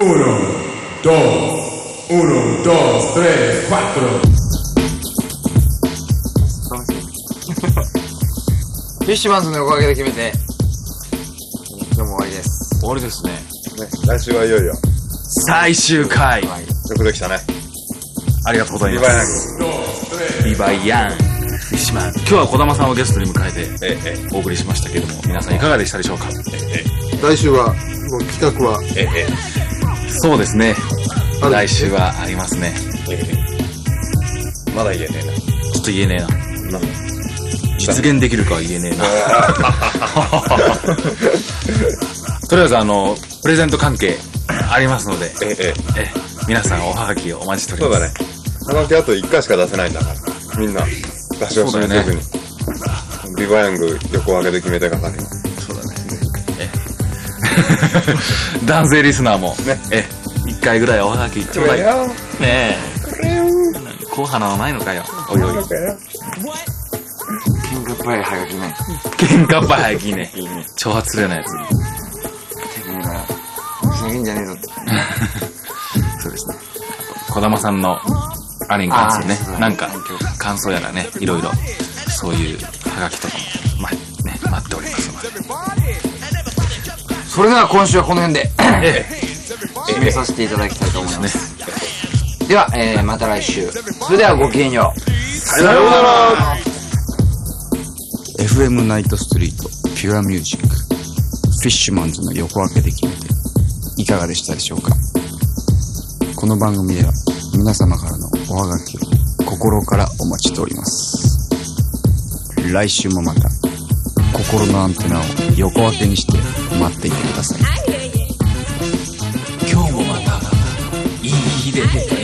Uno, dos, uno, dos, tres, cuatro. フィッシュマンズの横分けで決めて、今日も終わりです。終わりですね。ね、来週はいよいよ。最終回。はい。よくできたね。ありがとうございまリバヤンす。リバイヤン。フィッシュマン。今日は小玉さんをゲストに迎えてグ。ええ、お送りしましたけども、皆さんいかがでしたでしょうか？え来週は、もう企画は、え、ええ、そうですね。来週はありますね。ええ。まだ言えねちょっと言えねえな。えな。な実現できるかは言えねえな。とりあえずあの、プレゼント関係ありますので、ええ、ええ。え、皆さんおはがきをお待ちしております。そうだね。はがきあと1回しか出せないんだから。みんな、出し惜しみせずに。リバヤング横分けで決めてからね。男性リスナーも、ねえ、一回ぐらいおはがきちょうだい。ねよ。え。くれよ。硬派ないのかよ。おいおい。くれよ。金魚っぽいはがきね。喧嘩っぱい早きね。挑発するようなやつ。てめえな。ふざけんじゃねえぞって。そうですね。あと、小玉さんの兄に関するねなんか感想やらね、いろいろ、そういうはがきとかも、ま、ね、待っております。それでは今週はこの辺で、え締めさせていただきたいと思います。では、えー、また来週。それではごきげんよう。さようなら。FM ナイトストリートピュアミュージック。フィッシュマンズの横分けで決めて。いかがでしたでしょうか。この番組では皆様からのおはがきを心からお待ちしております。来週もまた心のアンテナを横分けにして待っていてください今日もまた、いい日で。